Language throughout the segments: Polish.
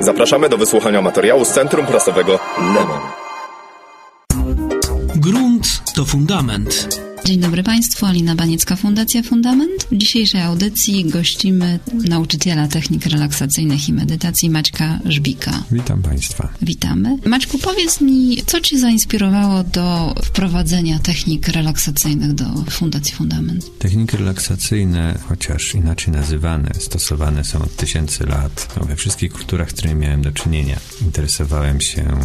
Zapraszamy do wysłuchania materiału z Centrum Prasowego Lemon. Grunt to fundament. Dzień dobry Państwu, Alina Baniecka, Fundacja Fundament. W dzisiejszej audycji gościmy nauczyciela technik relaksacyjnych i medytacji Maćka Żbika. Witam Państwa. Witamy. Maćku, powiedz mi, co Cię zainspirowało do wprowadzenia technik relaksacyjnych do Fundacji Fundament? Techniki relaksacyjne, chociaż inaczej nazywane, stosowane są od tysięcy lat no, we wszystkich kulturach, z którymi miałem do czynienia. Interesowałem się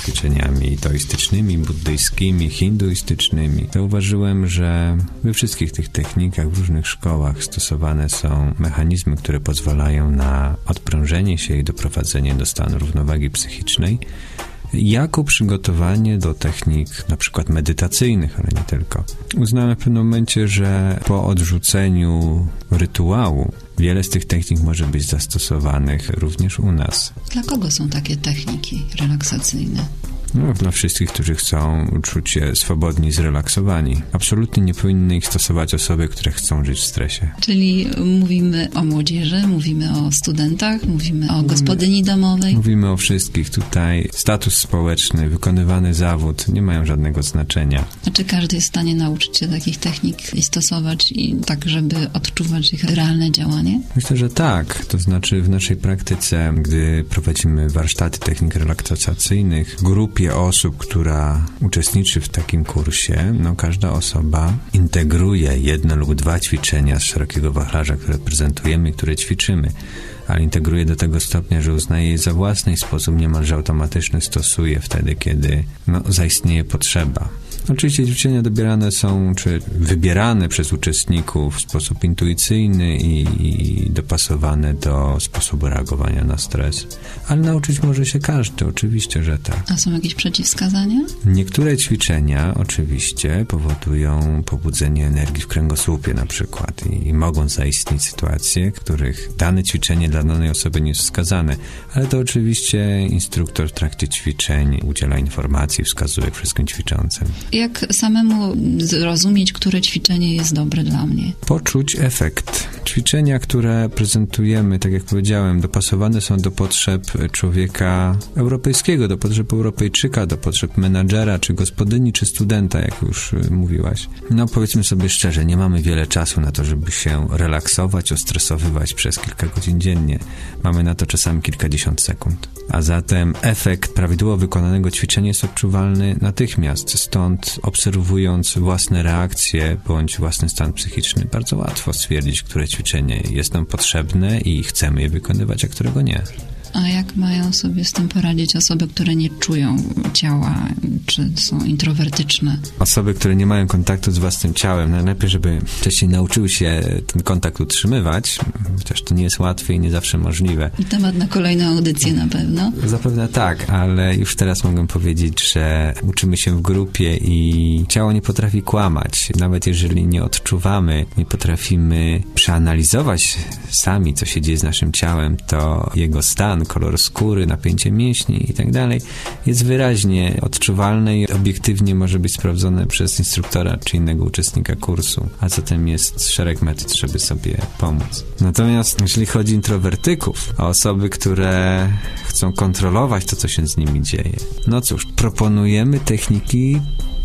ćwiczeniami toistycznymi, buddyjskimi, hinduistycznymi. Zauważyłem, że we wszystkich tych technikach w różnych szkołach stosowane są mechanizmy, które pozwalają na odprężenie się i doprowadzenie do stanu równowagi psychicznej jako przygotowanie do technik na przykład medytacyjnych, ale nie tylko. Uznałem w pewnym momencie, że po odrzuceniu rytuału wiele z tych technik może być zastosowanych również u nas. Dla kogo są takie techniki relaksacyjne? No, dla wszystkich, którzy chcą czuć się swobodni, zrelaksowani. Absolutnie nie powinny ich stosować osoby, które chcą żyć w stresie. Czyli mówimy o młodzieży, mówimy o studentach, mówimy o gospodyni domowej. Mówimy o wszystkich. Tutaj status społeczny, wykonywany zawód nie mają żadnego znaczenia. A czy każdy jest w stanie nauczyć się takich technik i stosować i tak, żeby odczuwać ich realne działanie? Myślę, że tak. To znaczy w naszej praktyce, gdy prowadzimy warsztaty technik relaksacyjnych, grupy grupie osób, która uczestniczy w takim kursie, no każda osoba integruje jedno lub dwa ćwiczenia z szerokiego wachlarza, które prezentujemy i które ćwiczymy ale integruje do tego stopnia, że uznaje je za własny sposób niemalże automatyczny stosuje wtedy, kiedy no, zaistnieje potrzeba. Oczywiście ćwiczenia dobierane są, czy wybierane przez uczestników w sposób intuicyjny i, i dopasowane do sposobu reagowania na stres. Ale nauczyć może się każdy, oczywiście, że tak. A są jakieś przeciwwskazania? Niektóre ćwiczenia oczywiście powodują pobudzenie energii w kręgosłupie na przykład i, i mogą zaistnieć sytuacje, w których dane ćwiczenie dla danej osoby nie jest wskazane, ale to oczywiście instruktor w trakcie ćwiczeń udziela informacji, wskazuje wszystkim ćwiczącym jak samemu zrozumieć, które ćwiczenie jest dobre dla mnie? Poczuć efekt. Ćwiczenia, które prezentujemy, tak jak powiedziałem, dopasowane są do potrzeb człowieka europejskiego, do potrzeb Europejczyka, do potrzeb menadżera, czy gospodyni, czy studenta, jak już y, mówiłaś. No powiedzmy sobie szczerze, nie mamy wiele czasu na to, żeby się relaksować, ostresowywać przez kilka godzin dziennie. Mamy na to czasami kilkadziesiąt sekund. A zatem efekt prawidłowo wykonanego ćwiczenia jest odczuwalny natychmiast. Stąd obserwując własne reakcje bądź własny stan psychiczny, bardzo łatwo stwierdzić, które ćwiczenie jest nam potrzebne i chcemy je wykonywać, a którego nie. A jak mają sobie z tym poradzić osoby, które nie czują ciała, czy są introwertyczne? Osoby, które nie mają kontaktu z własnym ciałem, najlepiej, żeby wcześniej nauczyły się ten kontakt utrzymywać, chociaż to nie jest łatwe i nie zawsze możliwe. I temat na kolejną audycję na pewno? Zapewne tak, ale już teraz mogę powiedzieć, że uczymy się w grupie i ciało nie potrafi kłamać. Nawet jeżeli nie odczuwamy, nie potrafimy przeanalizować sami, co się dzieje z naszym ciałem, to jego stan kolor skóry, napięcie mięśni i tak jest wyraźnie odczuwalne i obiektywnie może być sprawdzone przez instruktora czy innego uczestnika kursu, a zatem jest szereg metod, żeby sobie pomóc. Natomiast jeśli chodzi o introwertyków, o osoby, które chcą kontrolować to, co się z nimi dzieje, no cóż, proponujemy techniki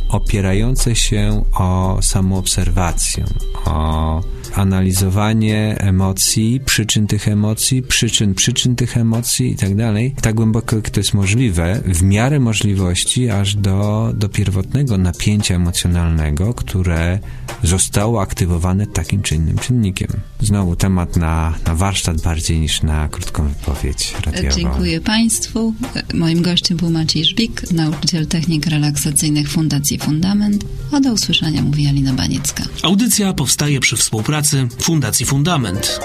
opierające się o samoobserwację, o analizowanie emocji, przyczyn tych emocji, przyczyn przyczyn tych emocji i tak dalej, tak głęboko jak to jest możliwe, w miarę możliwości aż do, do pierwotnego napięcia emocjonalnego, które zostało aktywowane takim czy innym czynnikiem. Znowu temat na, na warsztat bardziej niż na krótką wypowiedź radiową. Dziękuję Państwu. Moim gościem był Maciej Żbik, nauczyciel technik relaksacyjnych Fundacji Fundament. A do usłyszenia mówi Alina Baniecka. Audycja powstaje przy współpracy Fundacji Fundament.